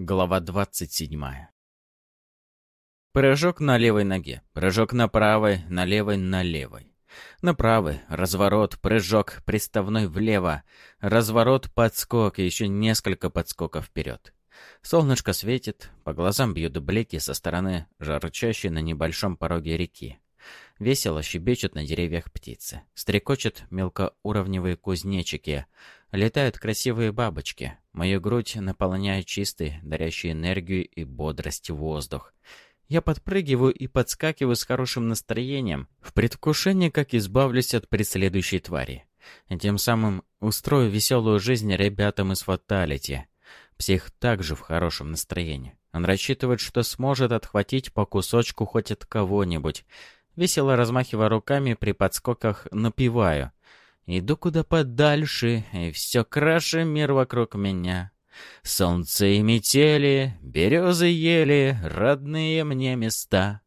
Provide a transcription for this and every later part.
Глава 27. Прыжок на левой ноге, прыжок на правой, на левой, на левой. На правой, разворот, прыжок, приставной влево, разворот, подскок и еще несколько подскоков вперед. Солнышко светит, по глазам бьют блики со стороны, жарчащей на небольшом пороге реки. Весело щебечут на деревьях птицы. Стрекочут мелкоуровневые кузнечики. Летают красивые бабочки. Мою грудь наполняет чистый, дарящий энергию и бодрость воздух. Я подпрыгиваю и подскакиваю с хорошим настроением, в предвкушении, как избавлюсь от преследующей твари. Тем самым устрою веселую жизнь ребятам из Фаталити. Псих также в хорошем настроении. Он рассчитывает, что сможет отхватить по кусочку хоть от кого-нибудь. Весело размахивая руками при подскоках, напеваю. Иду куда подальше, и все краше мир вокруг меня. Солнце и метели, березы ели, родные мне места.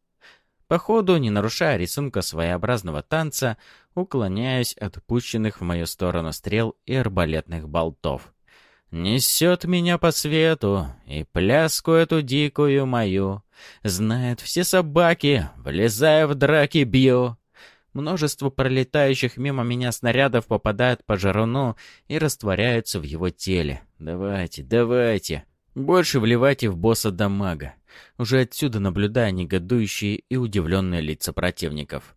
По ходу, не нарушая рисунка своеобразного танца, уклоняюсь от пущенных в мою сторону стрел и арбалетных болтов. Несет меня по свету, и пляску эту дикую мою. Знают все собаки, влезая в драки, бью. Множество пролетающих мимо меня снарядов попадают по жаруну и растворяются в его теле. Давайте, давайте. Больше вливайте в босса дамага. Уже отсюда наблюдая негодующие и удивленные лица противников.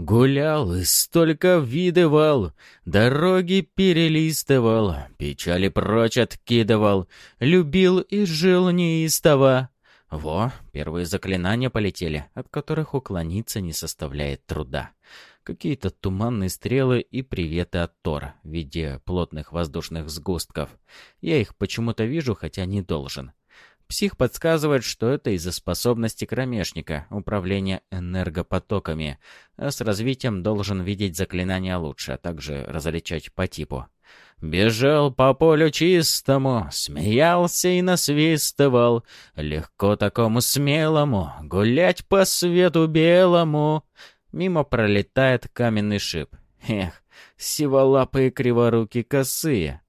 Гулял и столько видывал, дороги перелистывал, печали прочь откидывал, любил и жил неистово. Во, первые заклинания полетели, от которых уклониться не составляет труда. Какие-то туманные стрелы и приветы от Тора в виде плотных воздушных сгустков. Я их почему-то вижу, хотя не должен. Псих подсказывает, что это из-за способности кромешника, управления энергопотоками, а с развитием должен видеть заклинания лучше, а также различать по типу. Бежал по полю чистому, смеялся и насвистывал, легко такому смелому гулять по свету белому. Мимо пролетает каменный шип. Эх, сиволапые криворуки косые.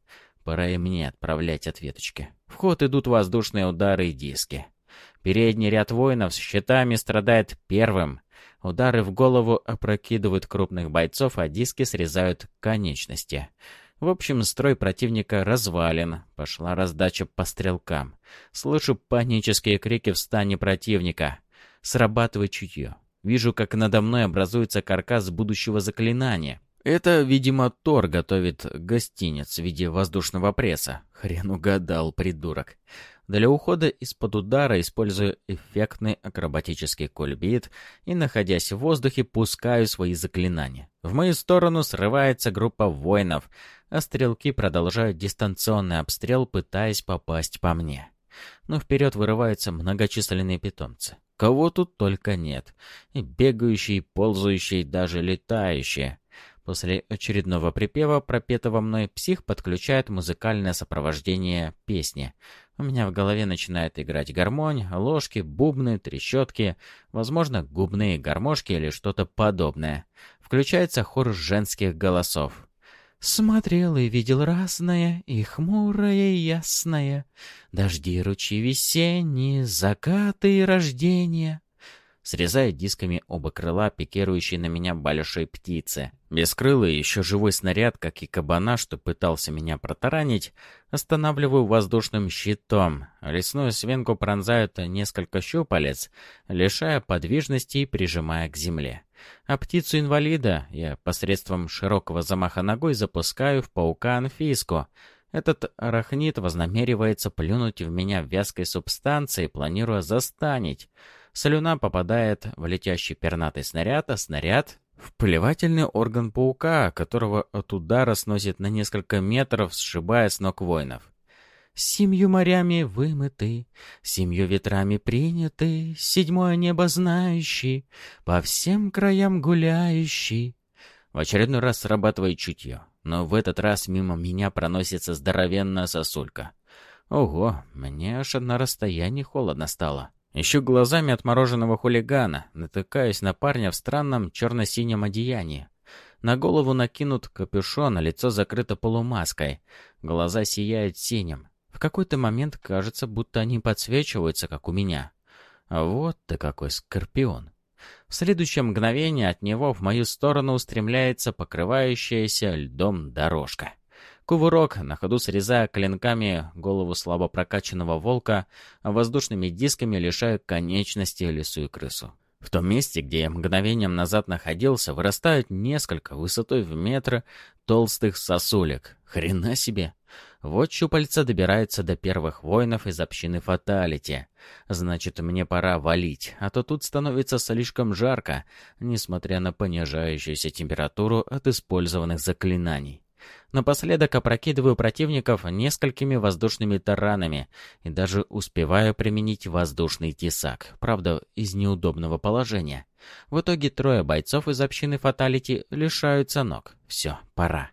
Пора и мне отправлять ответочки. В ход идут воздушные удары и диски. Передний ряд воинов с щитами страдает первым. Удары в голову опрокидывают крупных бойцов, а диски срезают конечности. В общем, строй противника развален. Пошла раздача по стрелкам. Слышу панические крики в стане противника. Срабатывает чутье. Вижу, как надо мной образуется каркас будущего заклинания. Это, видимо, Тор готовит гостиниц в виде воздушного пресса. Хрен угадал, придурок. Для ухода из-под удара использую эффектный акробатический кульбит и, находясь в воздухе, пускаю свои заклинания. В мою сторону срывается группа воинов, а стрелки продолжают дистанционный обстрел, пытаясь попасть по мне. Но вперед вырываются многочисленные питомцы. Кого тут только нет. И бегающие, и ползающие, даже летающие. После очередного припева, пропетого мной, псих подключает музыкальное сопровождение песни. У меня в голове начинает играть гармонь, ложки, бубны, трещотки, возможно, губные гармошки или что-то подобное. Включается хор женских голосов. Смотрел и видел разное, и хмурое, и ясное, Дожди, ручьи весенние, закаты и рождения срезает дисками оба крыла, пикирующие на меня большой птицы. Бескрылый, еще живой снаряд, как и кабана, что пытался меня протаранить, останавливаю воздушным щитом. Лесную свинку пронзают несколько щупалец, лишая подвижности и прижимая к земле. А птицу-инвалида я посредством широкого замаха ногой запускаю в паука-анфиску. Этот арахнит вознамеривается плюнуть в меня вязкой субстанцией, планируя застанить. Слюна попадает в летящий пернатый снаряд, а снаряд в плевательный орган паука, которого от удара сносит на несколько метров, сшибая с ног воинов. Семью морями вымыты, семью ветрами приняты, седьмое небо знающий, по всем краям гуляющий. В очередной раз срабатывает чутье, но в этот раз мимо меня проносится здоровенная сосулька. Ого, мне аж на расстоянии холодно стало. Ищу глазами отмороженного хулигана, натыкаюсь на парня в странном черно-синем одеянии. На голову накинут капюшон, а лицо закрыто полумаской. Глаза сияют синим. Какой-то момент кажется, будто они подсвечиваются, как у меня. Вот ты какой скорпион. В следующее мгновение от него в мою сторону устремляется покрывающаяся льдом дорожка. Кувырок, на ходу срезая клинками голову слабо прокачанного волка, воздушными дисками лишая конечности лису и крысу. В том месте, где я мгновением назад находился, вырастают несколько высотой в метр толстых сосулек. Хрена себе! Вот щупальца добираются до первых воинов из общины Фаталити. Значит, мне пора валить, а то тут становится слишком жарко, несмотря на понижающуюся температуру от использованных заклинаний. Напоследок опрокидываю противников несколькими воздушными таранами и даже успеваю применить воздушный тесак, правда, из неудобного положения. В итоге трое бойцов из общины Фаталити лишаются ног. Все, пора.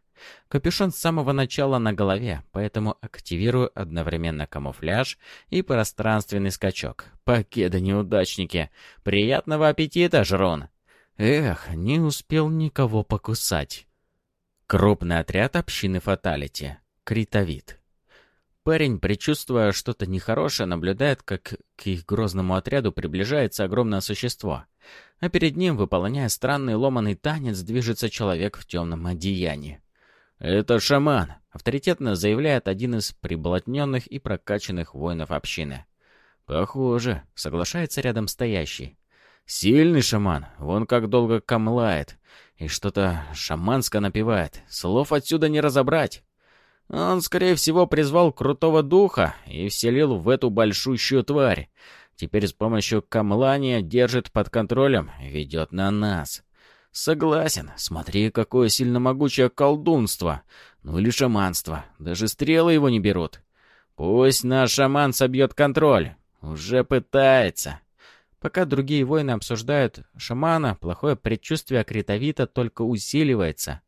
Капюшон с самого начала на голове, поэтому активирую одновременно камуфляж и пространственный скачок. Покеда-неудачники! Приятного аппетита, Жрун! Эх, не успел никого покусать. Крупный отряд общины Фаталити. Критовид. Парень, предчувствуя что-то нехорошее, наблюдает, как к их грозному отряду приближается огромное существо. А перед ним, выполняя странный ломаный танец, движется человек в темном одеянии. «Это шаман», — авторитетно заявляет один из приблотненных и прокачанных воинов общины. «Похоже», — соглашается рядом стоящий. «Сильный шаман, вон как долго камлает и что-то шаманско напевает. Слов отсюда не разобрать. Он, скорее всего, призвал крутого духа и вселил в эту большущую тварь. Теперь с помощью камлания держит под контролем, ведет на нас. Согласен, смотри, какое сильно могучее колдунство. Ну или шаманство. Даже стрелы его не берут. Пусть наш шаман собьет контроль. Уже пытается. Пока другие воины обсуждают шамана, плохое предчувствие Критовита только усиливается.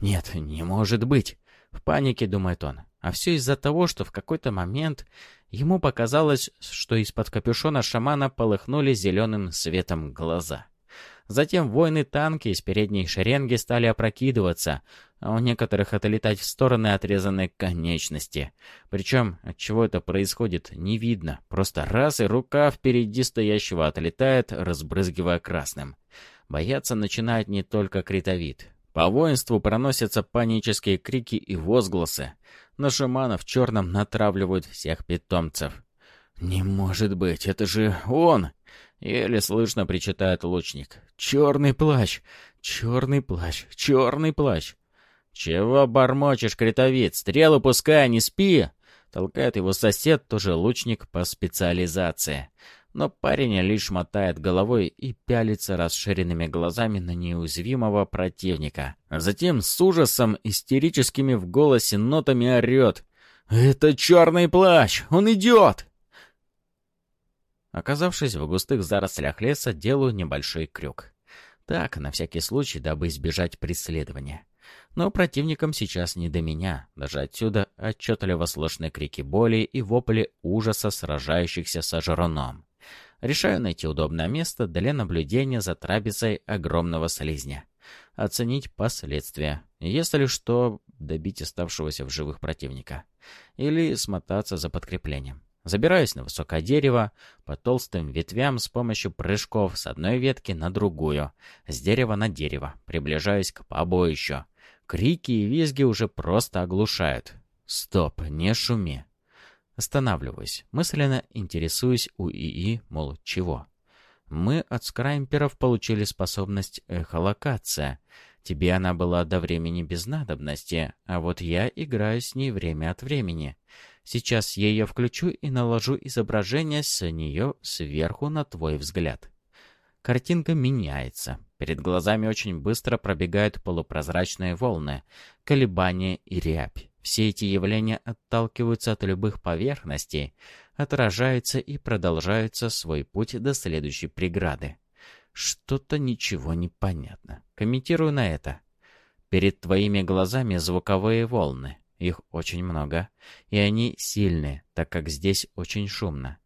«Нет, не может быть!» — в панике думает он. А все из-за того, что в какой-то момент ему показалось, что из-под капюшона шамана полыхнули зеленым светом глаза. Затем воины-танки из передней шеренги стали опрокидываться, а у некоторых отлетать в стороны отрезанные конечности. Причем, от чего это происходит, не видно. Просто раз и рука впереди стоящего отлетает, разбрызгивая красным. Бояться начинает не только критовид. По воинству проносятся панические крики и возгласы. На шамана в черном натравливают всех питомцев. «Не может быть, это же он!» Еле слышно причитает лучник. «Черный плащ! Черный плащ! Черный плащ!» «Чего бормочешь, критовид? Стрелы пускай, не спи!» Толкает его сосед, тоже лучник по специализации. Но парень лишь мотает головой и пялится расширенными глазами на неуязвимого противника. Затем с ужасом, истерическими в голосе нотами орет. «Это черный плащ! Он идет!» Оказавшись в густых зарослях леса, делаю небольшой крюк. Так, на всякий случай, дабы избежать преследования. Но противникам сейчас не до меня. Даже отсюда отчетливо слышны крики боли и вопли ужаса сражающихся с ожероном. Решаю найти удобное место для наблюдения за трапезой огромного слизня. Оценить последствия. Если что, добить оставшегося в живых противника. Или смотаться за подкреплением. Забираюсь на высокое дерево, по толстым ветвям с помощью прыжков с одной ветки на другую, с дерева на дерево, приближаюсь к побоищу. Крики и визги уже просто оглушают. Стоп, не шуми. Останавливаюсь, мысленно интересуюсь у ИИ, мол, чего. Мы от скраймперов получили способность эхолокация. Тебе она была до времени без надобности, а вот я играю с ней время от времени. Сейчас я ее включу и наложу изображение с нее сверху на твой взгляд. Картинка меняется. Перед глазами очень быстро пробегают полупрозрачные волны, колебания и рябь. Все эти явления отталкиваются от любых поверхностей, отражаются и продолжаются свой путь до следующей преграды. Что-то ничего не понятно. Комментирую на это. Перед твоими глазами звуковые волны. Их очень много, и они сильные, так как здесь очень шумно.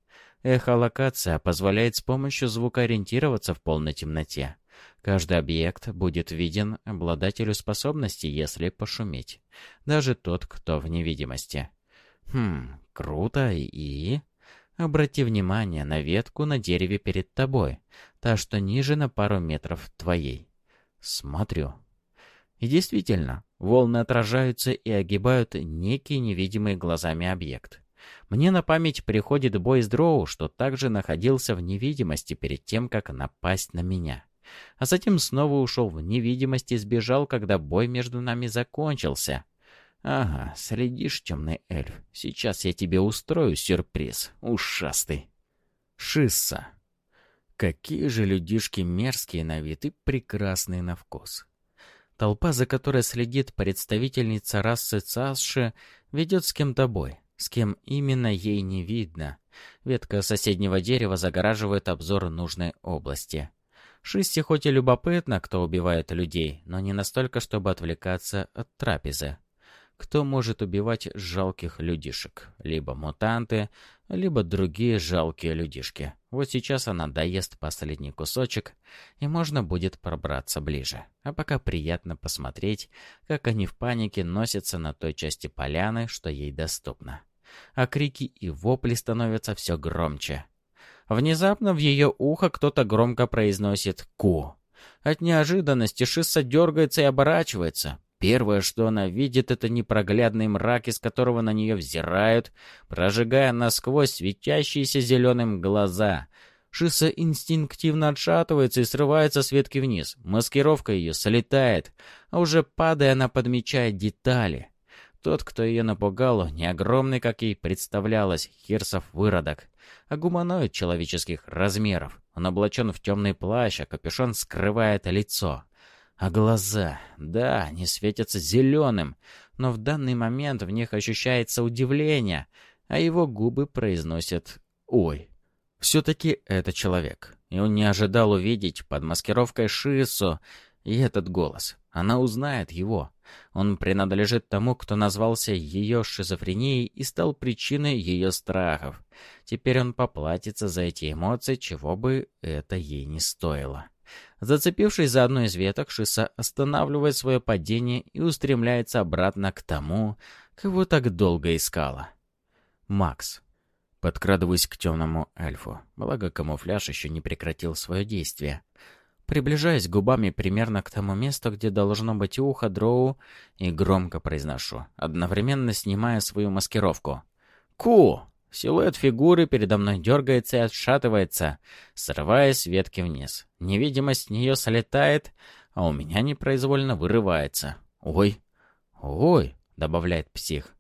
Эхолокация позволяет с помощью звука ориентироваться в полной темноте. Каждый объект будет виден обладателю способности, если пошуметь. Даже тот, кто в невидимости. Хм, круто и... Обрати внимание на ветку на дереве перед тобой, та, что ниже на пару метров твоей. Смотрю. И действительно, волны отражаются и огибают некий невидимый глазами объект. Мне на память приходит бой с дроу, что также находился в невидимости перед тем, как напасть на меня. А затем снова ушел в невидимость и сбежал, когда бой между нами закончился. «Ага, следишь, темный эльф. Сейчас я тебе устрою сюрприз, ушастый». Шисса. Какие же людишки мерзкие на вид и прекрасные на вкус. Толпа, за которой следит представительница расы Цасши, ведет с кем-то бой. С кем именно ей не видно. Ветка соседнего дерева загораживает обзор нужной области. Шисси хоть и любопытно, кто убивает людей, но не настолько, чтобы отвлекаться от трапезы кто может убивать жалких людишек. Либо мутанты, либо другие жалкие людишки. Вот сейчас она доест последний кусочек, и можно будет пробраться ближе. А пока приятно посмотреть, как они в панике носятся на той части поляны, что ей доступно. А крики и вопли становятся все громче. Внезапно в ее ухо кто-то громко произносит «Ку». От неожиданности Шисса дергается и оборачивается. Первое, что она видит, это непроглядный мрак, из которого на нее взирают, прожигая насквозь светящиеся зеленым глаза. Шиса инстинктивно отшатывается и срывается с ветки вниз. Маскировка ее слетает, а уже падая, она подмечает детали. Тот, кто ее напугал, не огромный, как ей представлялось, Хирсов выродок, а гуманоид человеческих размеров. Он облачен в темный плащ, а капюшон скрывает лицо. А глаза, да, они светятся зеленым, но в данный момент в них ощущается удивление, а его губы произносят «Ой». Все-таки это человек, и он не ожидал увидеть под маскировкой Шису и этот голос. Она узнает его. Он принадлежит тому, кто назвался ее шизофренией и стал причиной ее страхов. Теперь он поплатится за эти эмоции, чего бы это ей не стоило. Зацепившись за одну из веток, Шиса останавливает свое падение и устремляется обратно к тому, кого так долго искала. Макс. Подкрадываюсь к темному эльфу, благо камуфляж еще не прекратил свое действие. Приближаясь губами примерно к тому месту, где должно быть ухо дроу, и громко произношу, одновременно снимая свою маскировку. «Ку!» Силуэт фигуры передо мной дергается и отшатывается, срываясь ветки вниз. Невидимость с нее слетает, а у меня непроизвольно вырывается. «Ой! Ой!» — добавляет псих.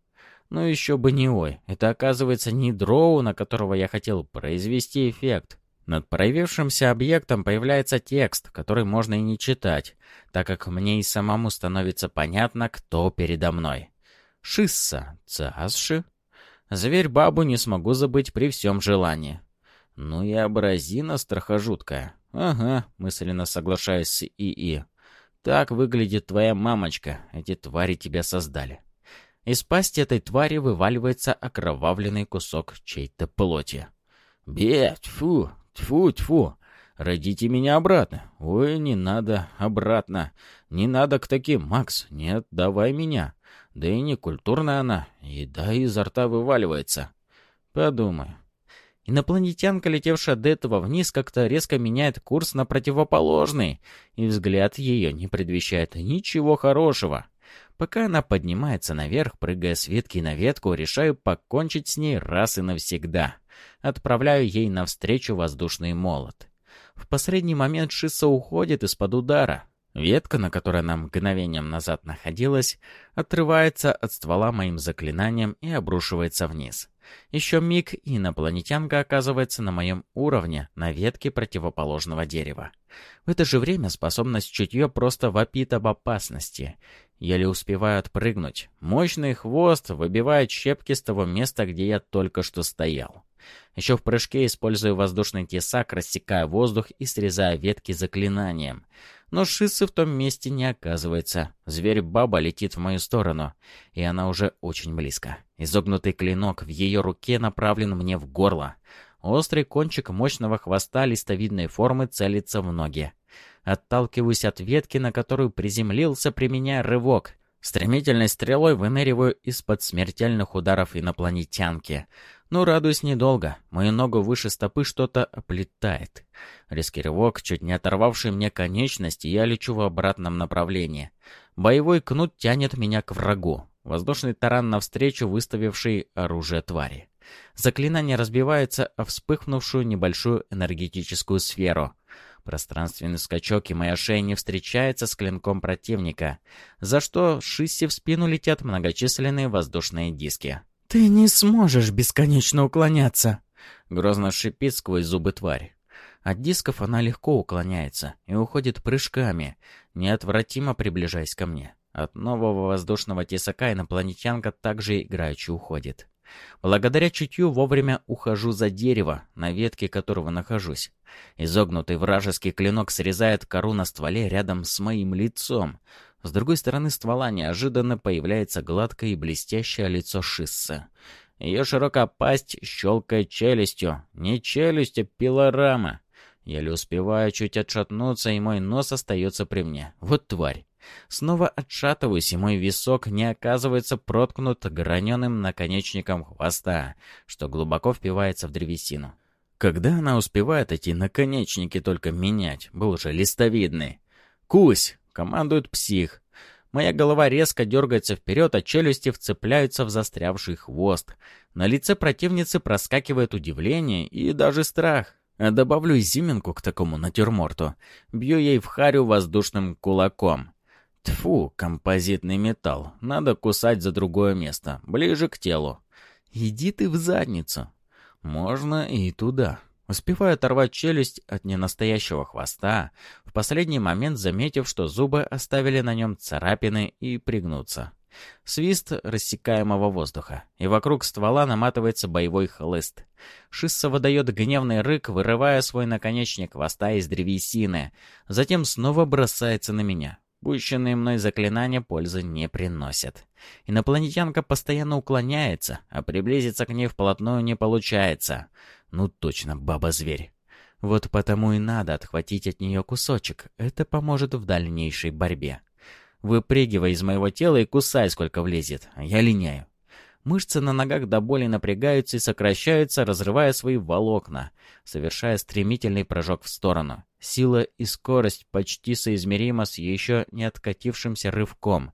Ну еще бы не ой. Это оказывается не дроу, на которого я хотел произвести эффект. Над проявившимся объектом появляется текст, который можно и не читать, так как мне и самому становится понятно, кто передо мной. Шисса, Цасши, Зверь-бабу не смогу забыть при всем желании. Ну и абразина страхожуткая. Ага, мысленно соглашаюсь с ИИ. Так выглядит твоя мамочка. Эти твари тебя создали. Из пасти этой твари вываливается окровавленный кусок чьей-то плоти. Бе, тьфу, тьфу, тьфу. Родите меня обратно. Ой, не надо обратно. Не надо к таким, Макс. Нет, давай меня. Да и не культурная она, еда изо рта вываливается. Подумай. Инопланетянка, летевшая до этого вниз, как-то резко меняет курс на противоположный, и взгляд ее не предвещает ничего хорошего. Пока она поднимается наверх, прыгая с ветки на ветку, решаю покончить с ней раз и навсегда. Отправляю ей навстречу воздушный молот. В последний момент Шиса уходит из-под удара. Ветка, на которой она мгновением назад находилась, отрывается от ствола моим заклинанием и обрушивается вниз. Еще миг, и инопланетянка оказывается на моем уровне, на ветке противоположного дерева. В это же время способность чутье просто вопит об опасности. Еле успеваю отпрыгнуть. Мощный хвост выбивает щепки с того места, где я только что стоял. Еще в прыжке использую воздушный тесак, рассекая воздух и срезая ветки заклинанием. Но Шисы в том месте не оказывается. Зверь-баба летит в мою сторону, и она уже очень близко. Изогнутый клинок в ее руке направлен мне в горло. Острый кончик мощного хвоста листовидной формы целится в ноги. Отталкиваюсь от ветки, на которую приземлился, применяя рывок. Стремительной стрелой выныриваю из-под смертельных ударов инопланетянки. Но радуюсь недолго. Мою ногу выше стопы что-то оплетает. Резкий рывок, чуть не оторвавший мне конечности, я лечу в обратном направлении. Боевой кнут тянет меня к врагу. Воздушный таран навстречу, выставивший оружие твари. Заклинание разбивается о вспыхнувшую небольшую энергетическую сферу. Пространственный скачок, и моя шея не встречается с клинком противника, за что Шисси в спину летят многочисленные воздушные диски. «Ты не сможешь бесконечно уклоняться!» Грозно шипит сквозь зубы тварь. От дисков она легко уклоняется и уходит прыжками, неотвратимо приближаясь ко мне. От нового воздушного тесака инопланетянка также играючи уходит. Благодаря чутью вовремя ухожу за дерево, на ветке которого нахожусь. Изогнутый вражеский клинок срезает кору на стволе рядом с моим лицом. С другой стороны ствола неожиданно появляется гладкое и блестящее лицо Шиссы. Ее широкая пасть щелкает челюстью. Не челюсть, а пилорама. Еле успеваю чуть отшатнуться, и мой нос остается при мне. Вот тварь. Снова отшатываюсь, и мой висок не оказывается проткнут граненым наконечником хвоста, что глубоко впивается в древесину. Когда она успевает эти наконечники только менять, был же листовидный. «Кусь!» — командует псих. Моя голова резко дергается вперед, а челюсти вцепляются в застрявший хвост. На лице противницы проскакивает удивление и даже страх. Добавлю изюминку к такому натюрморту. Бью ей в харю воздушным кулаком. Тфу, композитный металл. Надо кусать за другое место, ближе к телу. Иди ты в задницу. Можно и туда. Успеваю оторвать челюсть от ненастоящего хвоста, в последний момент заметив, что зубы оставили на нем царапины и пригнуться. Свист рассекаемого воздуха, и вокруг ствола наматывается боевой хлыст. Шисса выдает гневный рык, вырывая свой наконечник хвоста из древесины, затем снова бросается на меня. Пущенные мной заклинания пользы не приносят. Инопланетянка постоянно уклоняется, а приблизиться к ней вплотную не получается. Ну точно, баба-зверь. Вот потому и надо отхватить от нее кусочек. Это поможет в дальнейшей борьбе. Выпрыгивай из моего тела и кусай, сколько влезет. Я линяю. Мышцы на ногах до боли напрягаются и сокращаются, разрывая свои волокна, совершая стремительный прыжок в сторону. Сила и скорость почти соизмерима с еще не откатившимся рывком.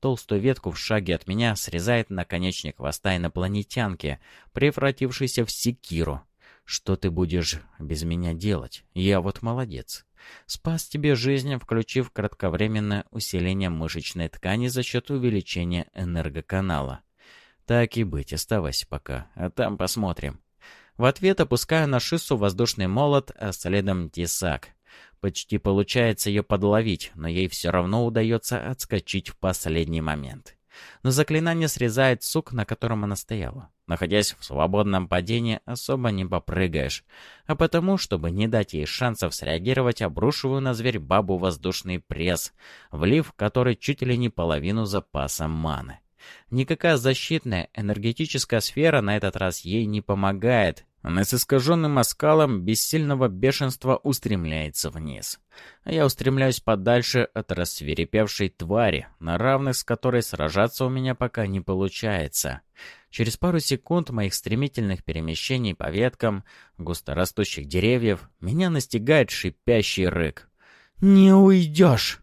Толстую ветку в шаге от меня срезает наконечник хвоста инопланетянки, превратившийся в секиру. Что ты будешь без меня делать? Я вот молодец. Спас тебе жизнь, включив кратковременное усиление мышечной ткани за счет увеличения энергоканала. Так и быть, оставайся пока, а там посмотрим. В ответ опускаю на шиссу воздушный молот, а следом тесак. Почти получается ее подловить, но ей все равно удается отскочить в последний момент. Но заклинание срезает сук, на котором она стояла. Находясь в свободном падении, особо не попрыгаешь. А потому, чтобы не дать ей шансов среагировать, обрушиваю на зверь бабу воздушный пресс, влив который чуть ли не половину запаса маны. Никакая защитная энергетическая сфера на этот раз ей не помогает. Она с искаженным оскалом бессильного бешенства устремляется вниз. А я устремляюсь подальше от рассверепевшей твари, на равных с которой сражаться у меня пока не получается. Через пару секунд моих стремительных перемещений по веткам густорастущих деревьев меня настигает шипящий рык. «Не уйдешь!»